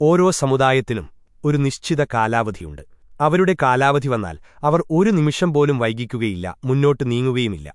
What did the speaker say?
ഓരോ സമുദായത്തിനും ഒരു നിശ്ചിത കാലാവധിയുണ്ട്. അവരുടെ കാലാവധി വന്നാൽ അവർ ഒരു നിമിഷം പോലും വൈകിക്കുകയില്ല മുന്നോട്ട് നീങ്ങുകയുമില്ല.